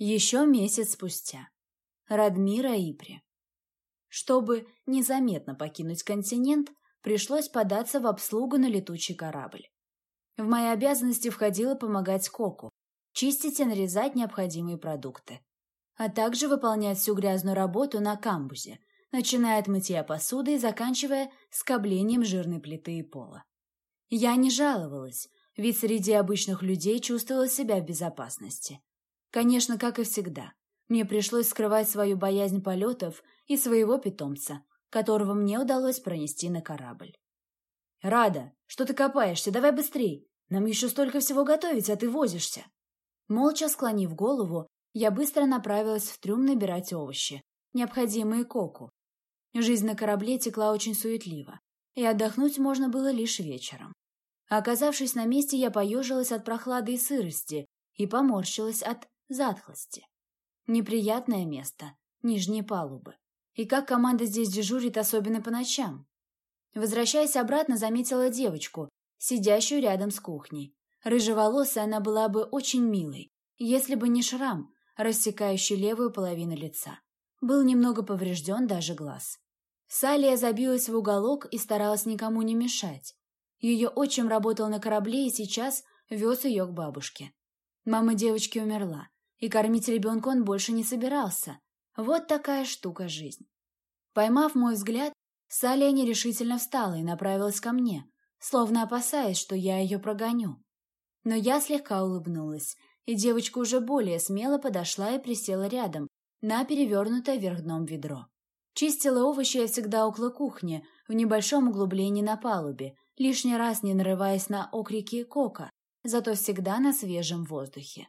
Еще месяц спустя. Радмира Ипри. Чтобы незаметно покинуть континент, пришлось податься в обслугу на летучий корабль. В мои обязанности входило помогать Коку, чистить и нарезать необходимые продукты, а также выполнять всю грязную работу на камбузе, начиная от мытья посуды и заканчивая скоблением жирной плиты и пола. Я не жаловалась, ведь среди обычных людей чувствовала себя в безопасности. Конечно, как и всегда, мне пришлось скрывать свою боязнь полетов и своего питомца, которого мне удалось пронести на корабль. «Рада, что ты копаешься? Давай быстрей! Нам еще столько всего готовить, а ты возишься!» Молча склонив голову, я быстро направилась в трюм набирать овощи, необходимые Коку. Жизнь на корабле текла очень суетливо, и отдохнуть можно было лишь вечером. Оказавшись на месте, я поежилась от прохлады и сырости и поморщилась от затхлости. Неприятное место, нижние палубы. И как команда здесь дежурит, особенно по ночам. Возвращаясь обратно, заметила девочку, сидящую рядом с кухней. Рыжеволосая она была бы очень милой, если бы не шрам, рассекающий левую половину лица. Был немного поврежден даже глаз. Салия забилась в уголок и старалась никому не мешать. Ее отчим работал на корабле и сейчас вез ее к бабушке. Мама девочки умерла, и кормить ребенка он больше не собирался. Вот такая штука жизнь. Поймав мой взгляд, Салия нерешительно встала и направилась ко мне, словно опасаясь, что я ее прогоню. Но я слегка улыбнулась, и девочка уже более смело подошла и присела рядом, на перевернутое вверх дном ведро. Чистила овощи я всегда около кухни, в небольшом углублении на палубе, лишний раз не нарываясь на окрики Кока, зато всегда на свежем воздухе.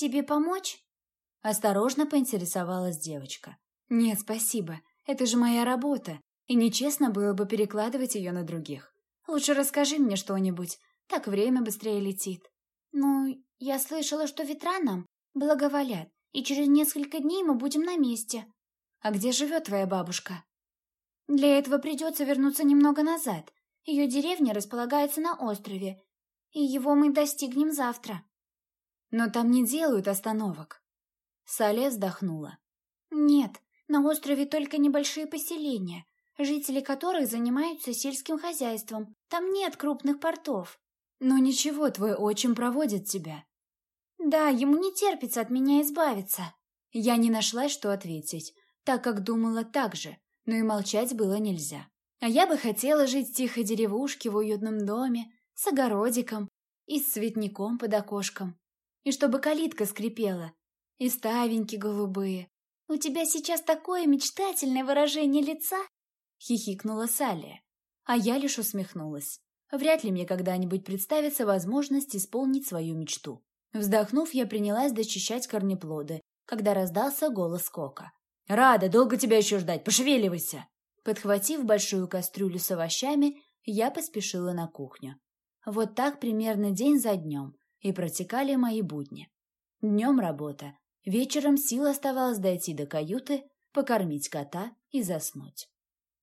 «Тебе помочь?» Осторожно поинтересовалась девочка. «Нет, спасибо. Это же моя работа, и нечестно было бы перекладывать ее на других. Лучше расскажи мне что-нибудь, так время быстрее летит». «Ну, я слышала, что ветра нам благоволят, и через несколько дней мы будем на месте». «А где живет твоя бабушка?» «Для этого придется вернуться немного назад. Ее деревня располагается на острове, и его мы достигнем завтра». «Но там не делают остановок». Сале вздохнула. «Нет, на острове только небольшие поселения, жители которых занимаются сельским хозяйством. Там нет крупных портов». «Но ничего, твой отчим проводит тебя». «Да, ему не терпится от меня избавиться». Я не нашла, что ответить, так как думала так же, но и молчать было нельзя. А я бы хотела жить в тихой деревушке в уютном доме, с огородиком и с цветником под окошком. И чтобы калитка скрипела, и ставеньки голубые. «У тебя сейчас такое мечтательное выражение лица!» — хихикнула Салия. А я лишь усмехнулась. Вряд ли мне когда-нибудь представится возможность исполнить свою мечту. Вздохнув, я принялась дочищать корнеплоды, когда раздался голос Кока. «Рада, долго тебя еще ждать? Пошевеливайся!» Подхватив большую кастрюлю с овощами, я поспешила на кухню. Вот так примерно день за днем и протекали мои будни. Днем работа, вечером сил оставалось дойти до каюты, покормить кота и заснуть.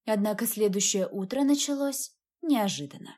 Однако следующее утро началось неожиданно.